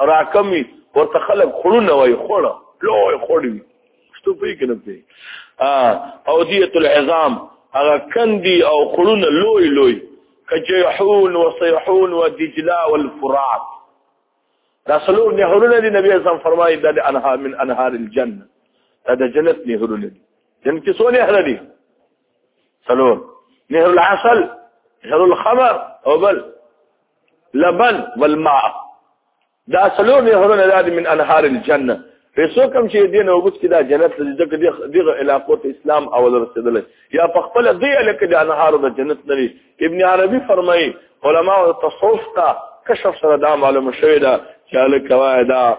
راکمي ورته خلک خړونه وای خړه لوی خړوي شتو پی کنه پی او دیت العظام هغه کندي او خړونه لوی لوی کجيحون وصيحون ودجلا والفرات دا سلور نهرونه دي نبی اسلام فرمایي دا انها من انهار الجنه دا د جنت نهرونه دي جنت کې څو نهر دي سلور نهر العسل نهر الخمر او بل لبن والماء دا سلو نه هرونه لاد من انهار الجنه پیسو کم چې دین او بوت کې دا جنت دغه دغه علاقو ته اسلام او رسیدل یا په خپل دی لکه د انهار د جنت نبی ابن عربي فرمایي علما او تصوف ته کشف سره دا معلومه شوې ده چې له قواعده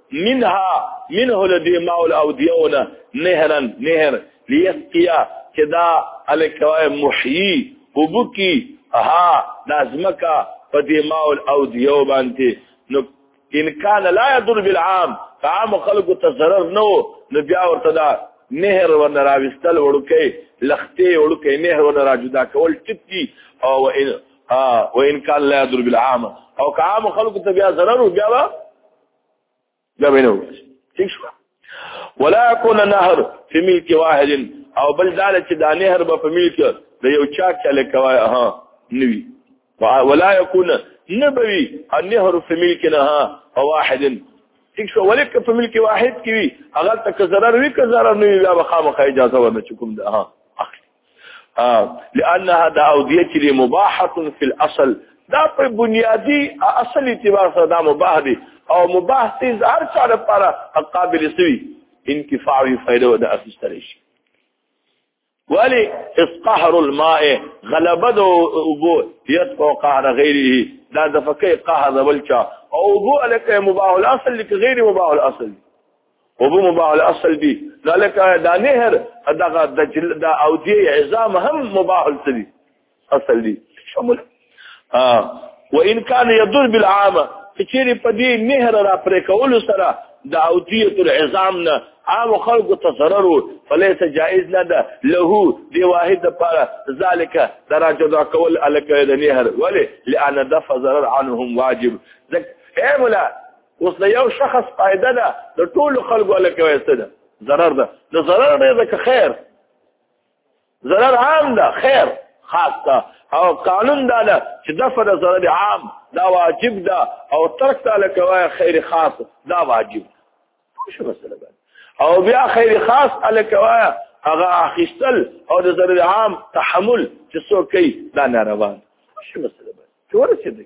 منها منه لدی ماول او دیونه نهرن نهر لیسقیا چې دا الکوای محیی وبکی ها لازمکا په دی ماول او دیو باندې نو ان کان لا يضر بالعام عام خلق ته ضرر نو نو بیا ورته دا نهر ورنه راوستل وړکې لختې وړکې نهر ورنه راجدا کول ټپي او ان وان کان لا يضر بالعام او عام خلق ته بیا ضرر بیا دا وینو ٹھیک شو ولا يكون نهر في ملك واحد او بل دا چې دا نهر به په ملک د یو چا چاله کوي ها نوي ولا يكون نبوي النهر في ملك نه واحد ٹھیک شو ولیک په ملک واحد کې وي هغه تک zarar وی که zarar نه وي بیا به خامخا اجازه ورنه چکم ده ها لانها دا او دې چې مباحه فی الاصل دا په بنیادی اصل اعتبار سره دا مباح دي او مباح تیز هر چا لپاره قابل سوی انتفاع وی فائدہ ودا اخیستل شي ولی اسقهر الماء غلبد ابو يدفع قهر غيره دا دفقه قهر ولچا او ابو لك مباح الاصل لك غير مباح الاصل وبو مباح الاصل بي ذلك دا نهر دغه دجل دا او دي عظام هم مباح التبي اصل دي شمول اه وان كان يدل بالعامه چیرې په دې نهر را پرې کول سره د اوتیت العظام نه عام خلق ته ضرر فليس جائز نه ده له دی واحد لپاره ذالک درجه دا کول الکه د نهر ولی لئن دفع ضرر عنهم واجب ځکه اے مولا اوس د یو شخص فائدہ ده د ټول خلکو لکه وایسته ده ضرر ده د ضرر نه ده که خیر ضرر عام ده خیر خاص ده او قانون دا ده چې دفع د ضرر عام دا واجب ده او ترک ته لکه وای خیر خاص دا واجب شو مسله ده او بیا خیر خاص لکه وای هغه اخیستل او د ضرر عام تحمل چې څوک کوي دا ناروا شو مسله ده چې ورسېږي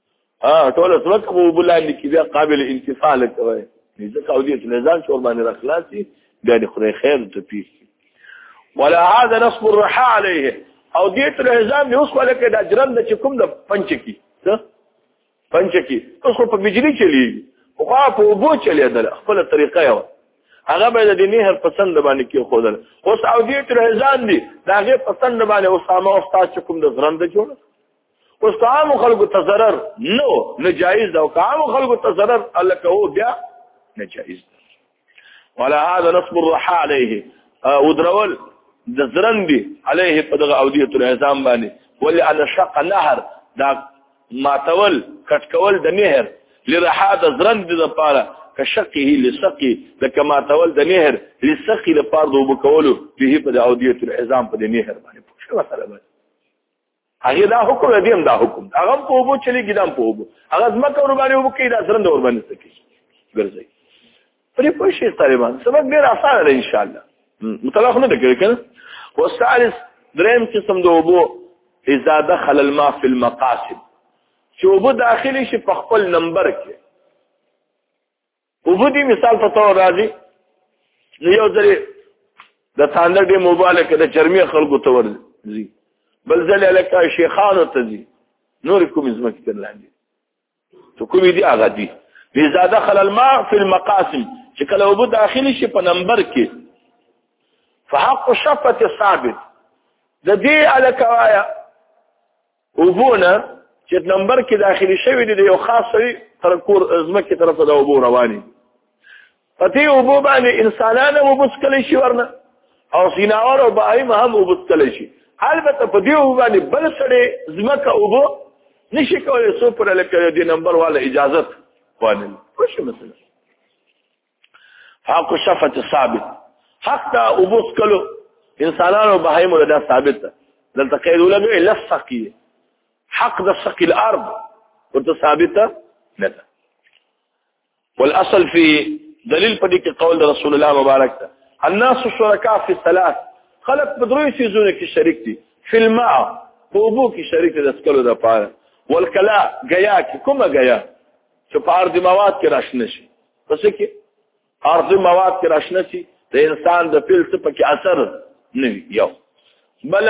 ها ټول سمک په بلان کې بیا قابل انتفاع لکوي ځکه او دې لزان شور باندې راخلاصي بیا د خدای خیر ته پیښ ولا هذا نصب الرحى عليه او دې تر لزان نه اوس ولکه د اجرم د چکم د پنچ کی څه پنچ کی اوس په بجلی چلی او په وبو چلی دل خپل طریقه یو هغه به د نهر پسند باندې کې خودل اوس او دې تر لزان دي دا هغه پسند باندې اوسامه او تاسو کوم د غرند جوړ اوس که عام خلکو ته ضرر نو نه جایز ده او که عام خلکو ته ضرر الله کوو بیا نه جایز ده ولا هذا نصب الرحى عليه او درول د زرن دی عليه په دغه اودیه تر اعظام باندې ولې ان شق نهر دا ماتول کټکول د نهر لرحا د زرن دی د پاره کشقه لسقي د کما تول د نهر لسقي لپاره د وبکولو به په اودیه تر اعظام په نهر باندې پوښتنه سره هغه دا حکم دی هم دا حکم هغه په وبو چلی ګدام په وبو هغه زما کور باندې وبو کې دا سره د ور باندې سکی ګرځي پرې په شي طالبان سبق ډیر اسانه دی ان شاء الله مطلق نه کړی کنه والثالث دریم قسم د وبو اذا دخل الماء في المقاصد چې وبو داخلي شي په خپل نمبر کې وبدي مثال په تور راځي نو یو ځل د تاندر ډې موبایل کې د چرمي خلکو ته ورځي بل ځل لکه شیخانو ته ځي نور کوم زمکه تر لاندې ته کوم دي هغه دي اذا دخل الماء في المقاسم چې کله وبو داخلي شي په نمبر کې فحق شفت ثابت د دې الکوایا وبونه چې نمبر کې داخلي شوی دی یو خاص شوی تر کور زمکه طرف ته وبو رواني پتی وبو باندې انسانانه وبس کلی شي ورنه او سیناور او بایم هم وبس کلی شي البته په دې وبو باندې بل سړی زمکه وبو نشي کولای سو پر لکه دې نمبر والا اجازه وانه خوش مثلا حق شفت ثابت حق تا وبوس کلو انسانانو بهایمو دا ثابت ده دلته قید ولا به لسقی حق د سقی الارض ورته ثابت نه ده والاصل في دلیل په دې کې قول د رسول الله مبارک ده الناس شرکاء فی الثلاث خلق په دروي سيزونه کې شریک دي فی الماء په وبو کې شریک دي د سکلو د پاره والکلا غیا کې کومه غیا چې په ارض مواد کې راشنه شي پس کې ارض مواد کې راشنه سي د انسان د پیل څه پکې اثر نه یو بل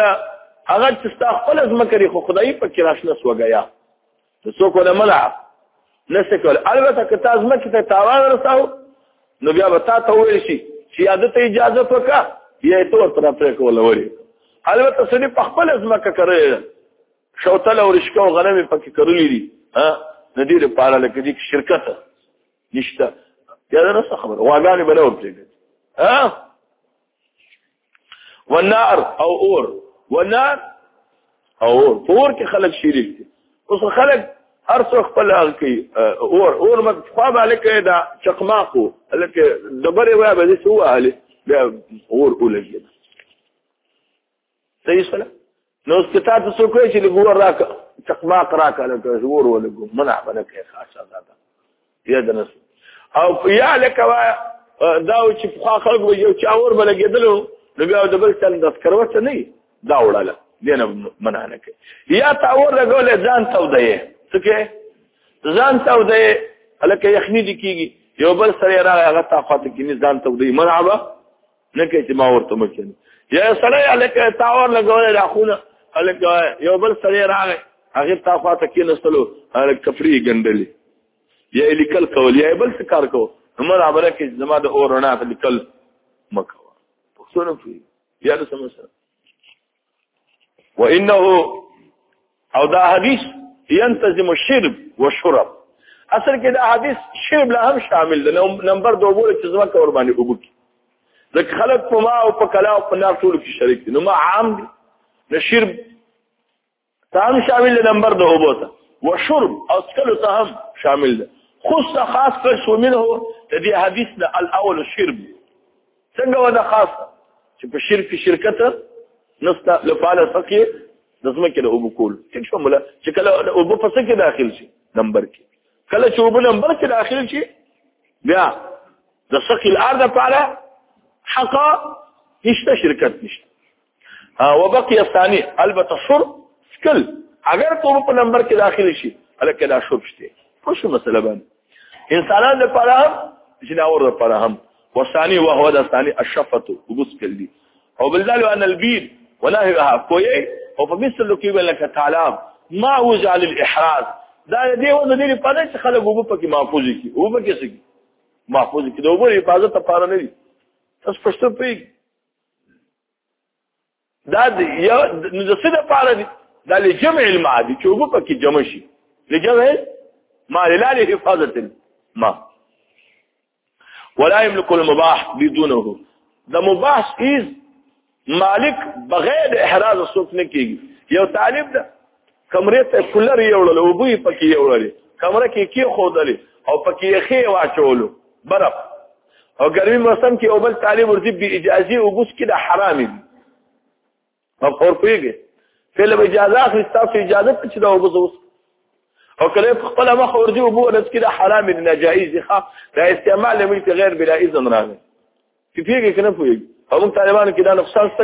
هغه چې ستا خپل ځمکري خو خدای پکې راشنه سوګیا نو څوک ولا منع نسته کول البته که تاسو مکه ته تاوان رساو نو بیا به تاسو ویل شي چې یاد ته اجازه وکړه یې تور پر پرې کول وړي البته سړي په خپل ځمکه کوي شوتل او رشکه او غنم پکې کرلې دي ها د دې لپاره لکه دې شرکت نشته دا نه څه خبره واګانې بل ورته ها والنار او اور والنار او اور اور کې خلک شریک دي اوس خلک هر څو خپل هغه کوي اور اور مګ خو بالک دا چقماقو لکه دبرې وای به دې سواله دا اور ولګي صحیح سره نو اس کتا ته څوک چې لګور راک چقماق راک لکه زور ولګو منع بنه کې خاصه ذاته یا دنس او یا لکه دا چې په خلک به یو چا اور بلګیدلو نو بیا د بل تل د کروته نه دا وړاله دینه منع نه کوي یا تا اور لګول ځان ته ودی څه ځان ته ودی الکه یخنی دي کیږي یو بل سره راغی هغه تا خاطر کې نه ځان ته ودی منع به نه کې چې ما ورته مکه یا سړی الکه تاور لګولې راخونه الکه یو بل سړی راغی هغه تا خواته کې نستلو الکه کفری ګندلې یا لیکل کول یا بل څه کار کو همر عبره کې زما د اور رڼا ته لیکل مکو پښتون فی یا د سمسره وانه او دا حدیث ينتظم الشرب والشرب اصل کې دا حدیث شرب له هم شامل دی نمبر 2 ګوره چې زما کور باندې وګورئ ځکه خلک په ما او په کلا او په نار ټول کې شریک دي نو ما عام دي نو شرب ته هم شامل دی نمبر د اوبو ته و شرب او څکلو ته هم شامل دی خص خاص کړ شو منه د دې حدیث نه الاول شرب څنګه ودا خاص چې په شرک شرکت نستا لپاره فقې د زمکه د اوبو کول ټیک شو مولا چې کله د اوبو په سکه داخل شي نمبر کې کله چې اوبو نمبر کې داخل شي بیا د سقي الارض لپاره حق نشته شرکت نشته وبقي الثاني البته شرب سکل اگر کوم په نمبر کې داخل شي الکه دا شرب شته خو شو مسله باندې انسانان لپاره هم جناور لپاره هم والثاني وهو دا ثاني الشفه وبسكل دي او بالذال ان البيد ولا هي كوي او په مثل لو کې ولکه تعلم ما وجع للاحراز دا دې و نه دې په دې خلک وب پکې محفوظ کی وب پکې سګي محفوظ کی دا وګورې حفاظت لپاره نه دي تاسو پښتو پیږي دا د یو نو د څه د پاره دي دا لجمع الماء دي چې وګ پکې جمع شي لجمع ما لله حفاظت ما ولا يملك المباح بدونه دا مباح از مالک بغیر احراز سوک نه کیږي یو طالب ده کمرې ته کولر یې وړل او بوی پکې یې وړل کمره کې کې خودلې او پکې یې خې واچولو برف او ګرمي موسم کې او بل طالب ورځي به اجازه او بوس کې د حرام دي او خور پیږي فلم اجازه اخلي تاسو اجازه ته چې دا وبوس او کله په خپل مخ ورځي او بو ورځ کې د حرام دي ناجایز دي ښه دا استعمال ملک غیر بلا اذن راغی چې پیږي کنه پیږي او طالبانو کې دا نقصان څه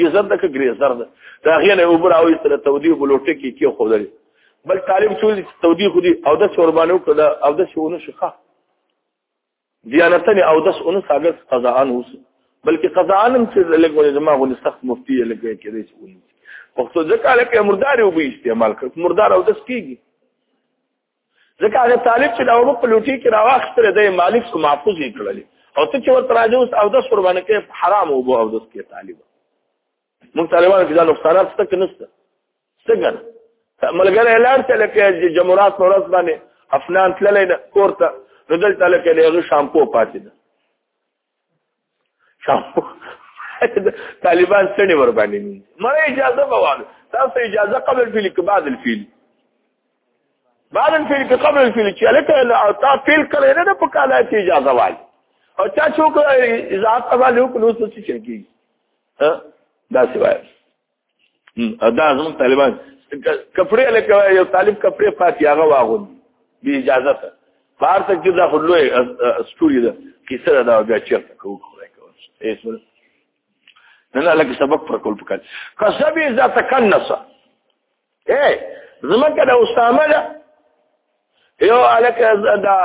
ګیزر د ګریزر ده دا غي نه اوبر او تر تودی بلوټه کې کې خو دري بل طالب ټول تودی خو دي او د شوربانو کړه او د شونه شخه دیانتنه او د شونه ساګر قضاان اوس بلکې قضاان هم چې لګول زما غو سخت مفتی لګي کې دي چې پښتو ځکه لکه مردار او به استعمال کړ مردار او د سکیږي ځکه هغه طالب چې دا وبو په لوټي کې راوښتل دی مالک سو محفوظ یې کړل او ته چې ورته راځې اوس او د قربانه کې حرام وبو او د کې طالب موږ طالبانو کې دا نقصانات څه کې نشته څنګه ملګری اعلان ته لکه جمهوریت نورس باندې افنان تللی نه کورته نو دلته لکه له شامپو پاتې ده طالبان څنګه ور باندې مړه اجازه بوال تاسو اجازه قبل فعل کې بعد الفعل بعد الفعل کې قبل الفعل چې لکه او تا فعل کړی نه په کاله کې اجازه وای او چا څوک اجازه قبل وکړو څه چې کیږي دا څه وایي دا زموږ طالبان کپڑے لکه یو طالب کپڑے پاتې هغه واغون به اجازه ته بار ته کې دا خلوې استوري ده کیسه دا بیا چیرته کوو خدای کوي ایس ول نه نه لکه سبق پر کول پکات قصب اذا تکنس اے زمکه دا اسامه ده یو الک دا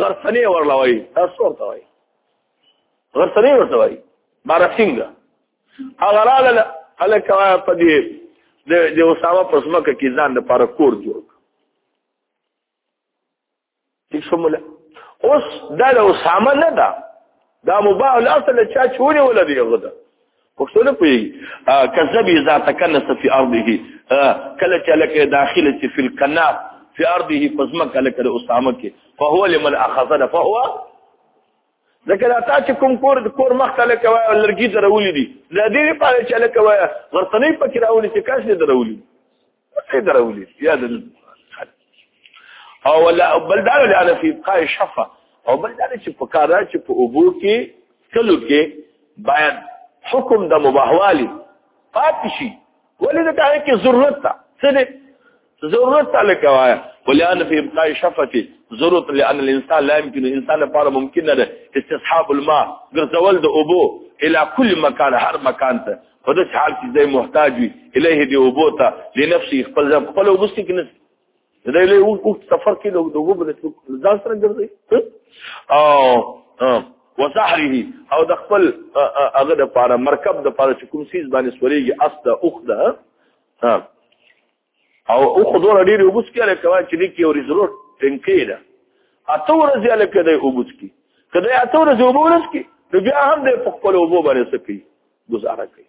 غرفنی ورلوي تاسو ورته وای غرفنی ورته وای بارسینګه هغه راغله هلکه په دې د د اسامه په سمکه کې ځان د پاره کور جوړ ٹھیک شموله اوس دا د اسامه نه ده دا مباح الاصل چا چونه ولا دی غدا پښتون په کذب اذا تکنس في ارضه کله چې لکه داخله چې في القناع في ارضه پزمک لکه د اسامه کې فهو لمن اخذنا فهو ځکه دا تا چې کوم کور کور مخته لکه وای لرګي درولې دي د دې لپاره چې لکه وای غرتنې پکې راولې چې کاش دې درولې څه درولې یا د او ولا بل دا له انا فی قای شفا او بل دا چې په کار چې په اوبو کې کلو کې باید حکم د مباحوالي پاتې شي ولې د کار کې ضرورت ده څه دې ضرورت ته لکوایا ولان فی ابقاء شفتی ضرورت لان الانسان لا يمكن انسان لپاره ممکن نه استصحاب الماء ګرځول د اوبو الى كل مكان هر مکان ته په دې حال کې زه محتاج وي الیه دی اوبو ته لنفسي خپل ځان خپل وبستې کې نه دا له یو وخت سفر کې له دوه بل ځان سره ګرځي او وسحره او د خپل هغه د پاره مرکب د پاره چې کوم سیز باندې سوريږي استه اوخده او اوخدو لري وبس کې لکه چې لیکي او ضرور ټینکې ده اته ورځې لکه د وبس کې کله اته ورځې وبس کې نو بیا هم د خپل وبو باندې سپي گزاره کوي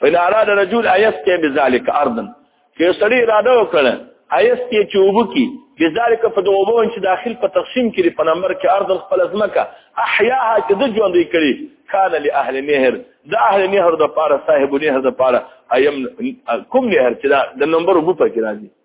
فإن أراد رجل أيسكي بذلك أرضا که سړی اراده وکړه أيسكي چې وبکی بذلك په دوبو چې داخل په تقسیم کې په نمبر کې أرض خپل ځمکه أحياها چې د ژوندې کړي کان لأهل نهر د أهل نهر د پاره صاحب نهر د پاره ایم کوم نهر چې د نمبر وبو پکې راځي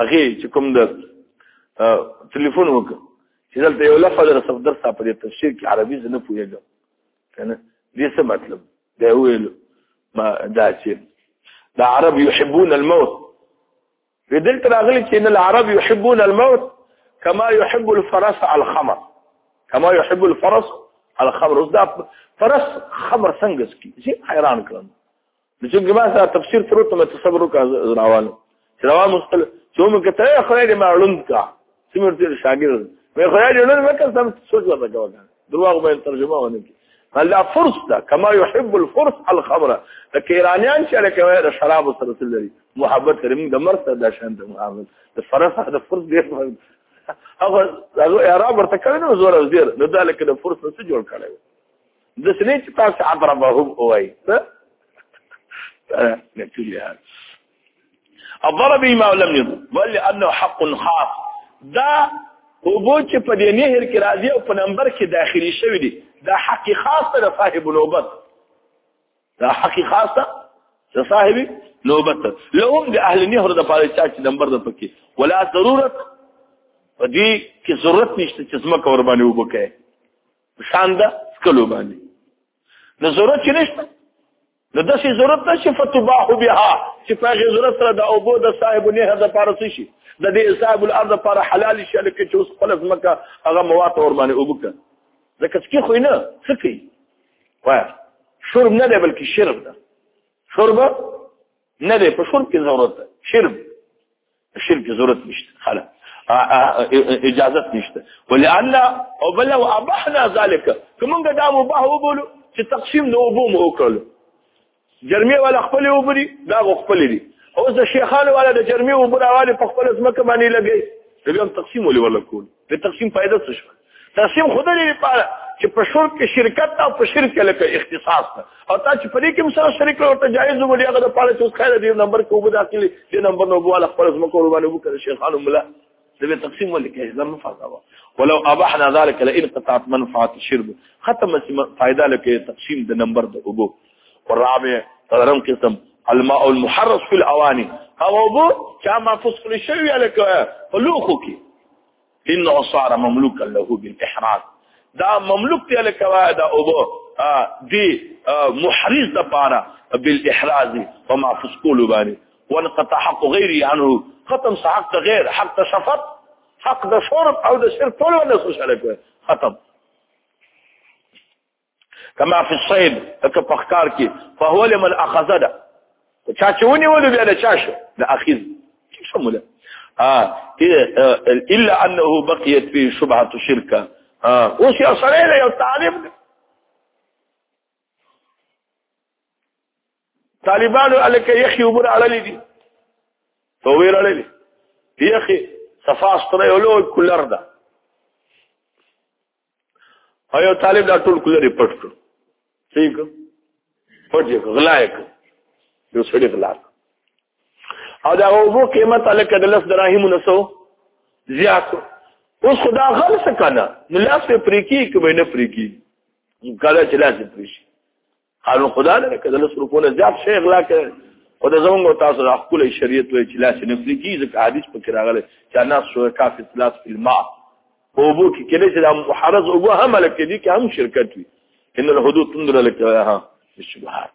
هغه چې کوم د ټلیفون وکړ چې دلته یو لفظ در سره درس په دې تفسیر کې عربي زنه پوهیږم کنه دې څه مطلب دا ویل ما دا چې دا عرب يحبون الموت دلته راغلي چې ان العرب يحبون الموت كما يحب الفرس الخمر كما يحب الفرس الخمر اوس دا فرس خمر څنګه سکي چې حیران کړم نو چې ما سره تفسیر تر ته مې صبر وکړ روانو چې روان مستل چې موږ ته خدای دې معلوم کا سمر تیر شاګرد مې خدای دې نور وکړ سم سوچ ولا جواب درواغ به ترجمه ونه کی هلا فرص ده کما يحب الفرص الخمره لکه ایرانیان چې لکه د شراب سره تل لري محبت لري موږ د مرث د شان د محبت د فرص د فرص ډیر هغه هغه اعراب ورته کړنه زور او زیر نو دا لکه د فرص څه جوړ کړی د سنې چې تاسو اضربهم وای نقول هذا الضرب ما لم يضرب بل لانه حق خاص دا اوبو چې په دې نهر کې راځي او په نمبر کې داخلي شوی دی دا حق خاص ده صاحب نوبت دا حق خاص ده صاحب نوبت لهم د اهل نهر د پاره چا چې نمبر ده پکې ولا ضرورت په دې کې ضرورت نشته چې زما کور باندې وبکه شان ده کلو باندې نو ضرورت چې نشته نو د څه ضرورت نشي فتباح بها چې په هغه ضرورت سره د اوبو د صاحب نه هدا پارس شي د دې صاحب الارض پر حلال شي لکه چې اوس خلف مکه هغه مواد اور باندې وبکه ځکه چې خو نه سکی وای شرب نه دی بلکې شرب ده شرب نه دی په شرب کې ضرورت ده شرب شرک ضرورت نشته خلا اجازه نشته ولعل او بل او ابحنا ذلك کومګه دا مباح وبولو چې تقسیم نو وبو مو وکړو جرمي ولا خپل وبري دا خپل دي اوس د شیخانو ولا د جرمي وبراواله په خپل ځمکه باندې لګي دوی هم تقسیم ولې ولا کولی په تقسیم فائدہ څه شو تقسیم خدای لري پاره چې په شرک کې شرکت او په شرک کې لکه اختصاص ده او تا چې په دې کې سره شریک او ته جایز وګړي هغه د پاره چې اوس خیر دې نمبر کې وبد اخلي دې نمبر نو بواله خپل زما کول باندې وکړي شیخ خان مولا دې تقسیم ولې کې زم فاضا ولو ابحنا ذلك لئن قطعت منفعه الشرب ختم فائدہ لکه تقسیم د نمبر د وګو والرابع تدرم قسم الماء المحرص في الاواني هغه وو چې ما فصل شوی لکه په لوخو کې انه صار مملوکا له بالاحراز دا مملوک دی لکه دا او دی محرز د پاره بالاحراز په محفوظ کولو باندې وانقطع حق غیره عنه ختم حق غیر حق شفط حق د شرب او د شرک ټول ولا سره کوي ختم کما فی الصید تک پخکار کی فهو لمن اخذ ده چا چې ونیول بیا د چا شو د اخذ شموله الا انه بقيت فيه شبهه الشرك اوس یو سره له یو طالب طالبانو الکه یخي عمر اړلې دي تویر اړلې یخي صفاستره یو لوی کولر ده او یو طالب دا ټول کولر پټ کړ ٹھیک پټ یې غلا یې کړ یو سړی غلا او دا وو قیمت الکه د لس دراهم نسو زیات اوس خدا غل څه کنه نو لاس په پریکی کوي نه پریکی کله چې لاس پریشي قانون خدا لري که د لس روپو نه زیات شی غلا کړي خو د زمونږ تاسو د خپل شریعت وی چې لاس نه پرې کیږي ځکه حدیث پکې راغلی چې الناس شو کافي ثلاث فی الماء په اوبو کې کله چې د محرز اوبه هم لکه دي کې هم شرکت وي ان الحدود تندر لکه ها الشبهات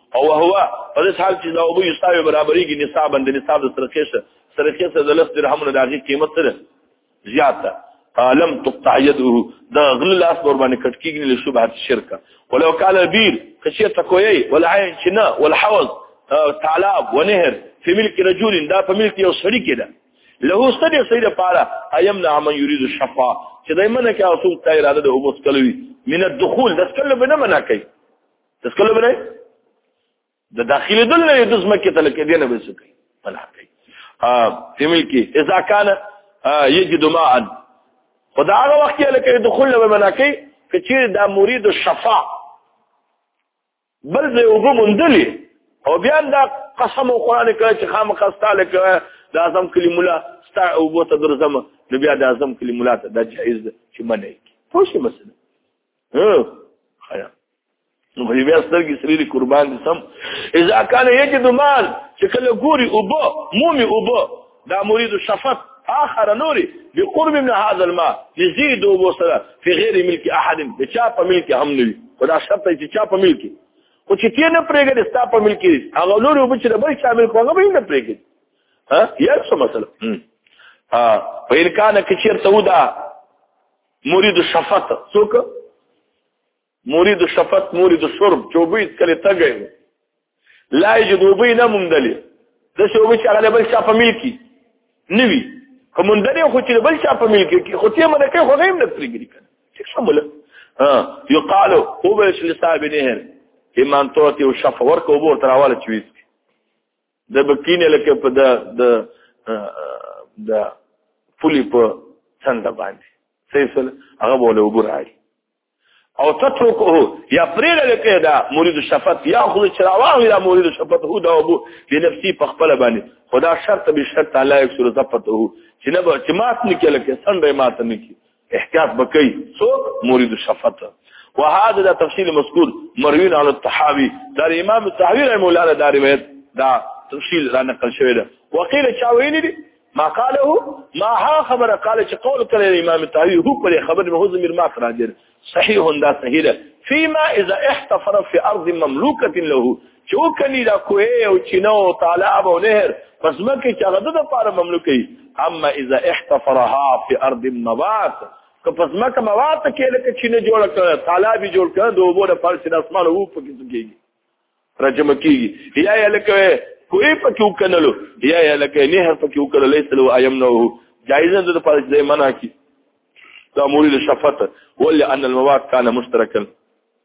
او هو په دې حال چې دا ابو یوسف برابرۍ کې نصاب اند نصاب د سرکې سره سرکې سره د لس درهمونو دغه قیمت سره زیاته عالم تقطع يده دا غل لاس ور باندې کټ کیږي له شبهه شرک ولو قال بير خشيه تکوي ولا عين شنا ولا حوض تعلاب ونهر في ملك رجل دا په ملک یو سړی کې ده له سړي سړي لپاره ايم نه من يريد الشفاء چې دایمنه کې اوسو ته اراده د اوس کلوي من الدخول د کله بنه منع کوي تاسو کله بلای د داخلي دل نه د زمکه ته لکه دینه به سکی منع کوي ها فهمل کی اذا كان يجد ماء خدا هغه وخت کې لکه دخول به منع کوي کچیر دا مرید الشفاء بل زه وګم مندلې او بیا دا قسم او قران کړه چې خامخا ستاله کړه د اعظم کلیم الله ستا او بوته درځم نو بیا د اعظم کلیم الله ته د جایز چې منې کی خو شي مثلا ها خیا نو په بیا سترګې سری قربان دي سم اذا کان یجد مال چې کله ګوري او بو مومي او بو دا مرید شفت اخر نوري بقرب من هذا الماء يزيد وبصرا في غير ملك احد بچا په ملک هم نوي ودا شرط چې چا په ملک او چې تی نه پرېګل ستا په ملک هغه نور وب چې بل شامل کوغه به نه پرېګل ها یا څه مسله ها په ان کان کې چیرته ودا مرید شفت څوک مرید شفت مرید شرب چوبې کله تګي لا یجدوبې نه ممدلې د شوبې چې هغه بل چا په ملکی نوي کومندنه خو چې بل چا په ملکی کې خو ته مده کې خو غیم نه پرګری کنه څه شمول ها یقال او به شل صاحب نهر ایمان توتی او شفا ورکو بور تراواله چويس د بکینه لکه په د د د فلی په څنډ باندې سیسل هغه بوله وګورای او تترکه یا پرېل لکه دا مرید شفت یا خو چراواه یا مرید شفت هو دا ابو د نفسي په خپل باندې خدا شرط به شرط الله یک صورت پته هو چې نه چې مات نکله کې څنډه مات نکي احتیاط بکئی سوک مرید شفت وهذا دا تفصیل مذکور مروین عن التحاوی دار امام التحاوی رحمه الله دا, دا روایت دا تفصیل را نقل شوی ده وقیل چاوینی دی ما قاله ما ها خبره قال چې قول کړی امام التحاوی هو پر خبر مهوز میر ما خراجر صحیح دا صحیح ده فيما اذا احتفر في ارض مملوکه له چوکنی دا کوه او چینه او طالب او نهر پس مکه چې هغه د لپاره مملوکي اما اذا احتفرها في ارض النبات که پس مکه مواد کې لکه چینه جوړ کړ طالب جوړ کړ د وبو د فرش د اسمان او په کې کېږي رجم کېږي یا یا لکه کوه په کې وکنلو یا یا لکه نهر په کې وکړل لیسلو ایمنو جایزه د لپاره چې منع کی دا موري د شفقت ولې ان المواد كان مشترکا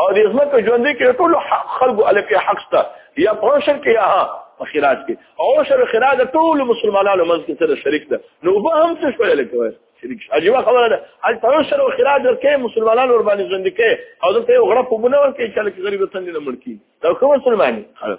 او د ځمکه ژوندې کې ټول خلکو الکه حق شته یا پروشن کې یا په خراج کې او شر خراج ټول مسلمانانو منځ کې سره شریک ده نو به هم څه شوی لکه شریک عجیب خبره ده هل پروشن او خراج ورکه مسلمانانو ور باندې ژوند کې او دلته یو غړپ وبنور کې چې لکه غریب څنګه نه مړ کی دا کوم مسلمانې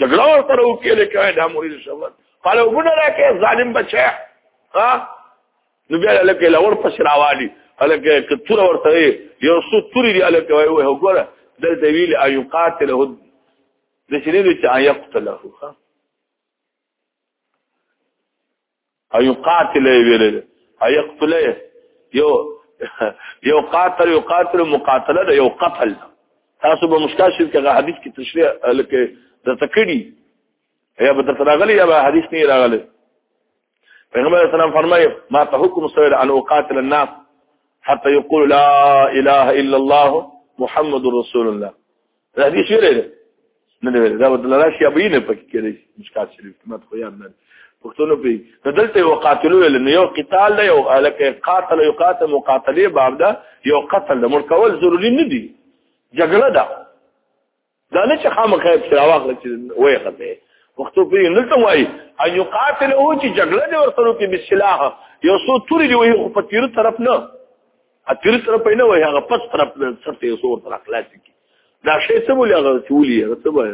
جګړه ورسره وکړي لکه دا مرید شوت قال وګونه راکه ظالم بچا ها نو بیا لکه لور پس راوالي لکه کتور ورته یو څو توري دی لکه وای وای وګوره د دویل ایو قاتله د شنو چې یقتله ها ايو قاتل ویل ايو قتل یو یو قاتل یو قاتل مقاتله ده یو قتل تاسو به مستشفی کې حدیث کې تشریح لکه د تکړی یا به درته راغلی یا به حدیث نه راغلی پیغمبر اسلام فرمایي ما ته حکم سوی ان اقاتل الناس حتى يقول لا اله الا الله محمد رسول الله دا دې شي لري نه دی ویل دا د لراشي ابي نه پکې کېږي مشکات شریف کمت خو یاد نه پښتنو په تدلته یو قاتلو لنه یو قتال دی او الکه قاتل یو قاتل مقاتله باب دا یو قتل د مرکول ضروری نه دی جګړه ده دا نه چې خامخې سره واخل چې وې خته وختو په نه ته وای ان یو قاتل او چې جګړه دی ورته کې بسلاح یو څو توري دی وې په تیر طرف نه اتیر سره په نه وای هغه پس طرف د سرته یو څور تر خلاص کی دا شی څه بولی هغه چولی هغه څه وای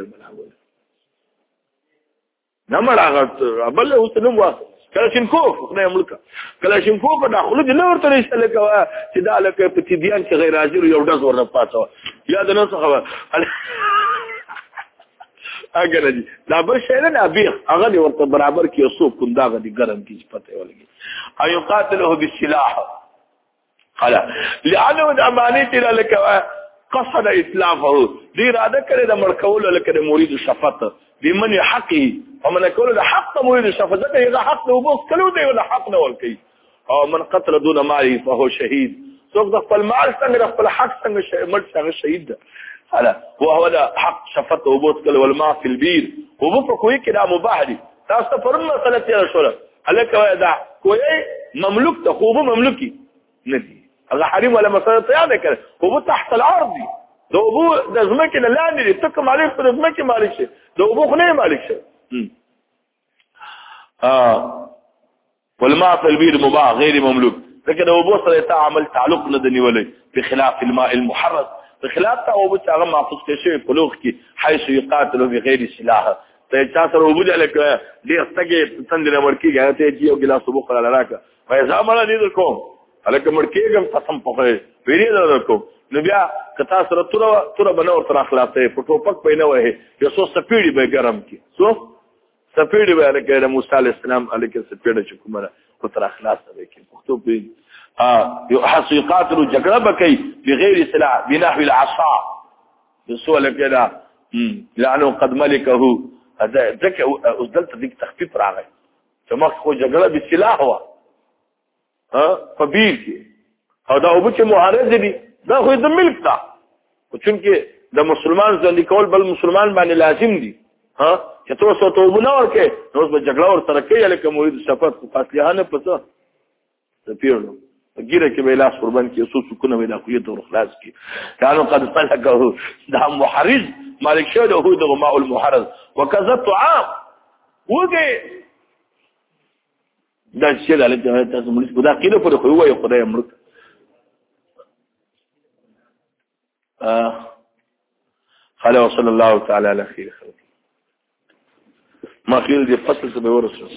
نه مړ هغه بل اوس نو واه کلاشینکوف خدای ملک کلاشینکوف دا خلود نه ورته نشته لکه چې دا لکه په تیدیان کې غیر حاضر یو ډز ورنه پاتو یا د نن څخه اگر دي دا به شعر نه بي هغه دی ورته برابر کې سو کوم دا غدي ګرم کې پته ولګي ايو قاتله بالسلاح قال لعلو د امانی چې لکه قصد اسلامه دې اراده کړې د مړکول لکه د مرید شفقت دې من حقي ومن کول د حق مرید شفقت دې هغه حق نو بوس کلو دې ولا حق نه ورکی او من قتل دون مالی فهو شهید څوک د خپل مال څنګه خپل حق څنګه مړ څنګه شهید ده هلا وهو دا حق شفقت او بوس کلو والما في البير وبو په کوی کې دا مباح دي تاسو پرون مسله تیر شوله الکه دا کوی مملوک ته خو مملوکی نه دي هغه حریم ولا مسله تیار نه کړ خو تحت الارض دي د ابو د زمکه نه لاندې دي تک مالک پر زمکه مالک شي د ابو خو نه مالک شي اه والماء في البير مباح غير مملوك لكن ابو بصر يتعامل تعلق لدني ولي بخلاف الماء المحرز بخلاف تا ابو تعالى ما قصت شيء قلوخ كي حيث يقاتل بغير سلاح ته چا سره وبوله لکه دې استګه تند نه ورکی غا ته یو ګلاس وبو خلا لراکه وای زه مړه دې درکو الکه مړ کېږم قسم په خیر پیری درکو نو بیا کتا سره تور تور بنه ور تر اخلاصې په ټوپک پینه وای یو څو سپیډي به ګرم کی سو سپیډي به الکه د موسی علی السلام الکه سپیډه چې کومه کو تر اخلاص به کی پښتو په یو حسیقات رو جګړه بکې بغیر سلاح بنحو العصا د سوال کې دا لعنو قد ملکه هدا ځکه اوس دلته د تخفیف راغی چې مخ خو جګړه به سلاح و ها په بیر کې او دا وب چې معارض دي دا خو د ملک دا او چونکه د مسلمان ځل کول بل مسلمان باندې لازم دي ها چې تاسو ته وبنور کې نو به جګړه ور سره کوي لکه مرید صفات کو فاصله نه پڅه د پیړو ګیره کې به لاس قربان کې سو سکونه وي د کوی تور خلاص کې کانو قد فلکه دا محرز مالک شو له هو د ماء المحرز وکذا طعام وګي دا چې له لته تاسو مونږ په دا کینه پر خو وای خدای امرک خلا وصلى الله تعالى على خير خلق ما خير دي فصل سبي ورسوس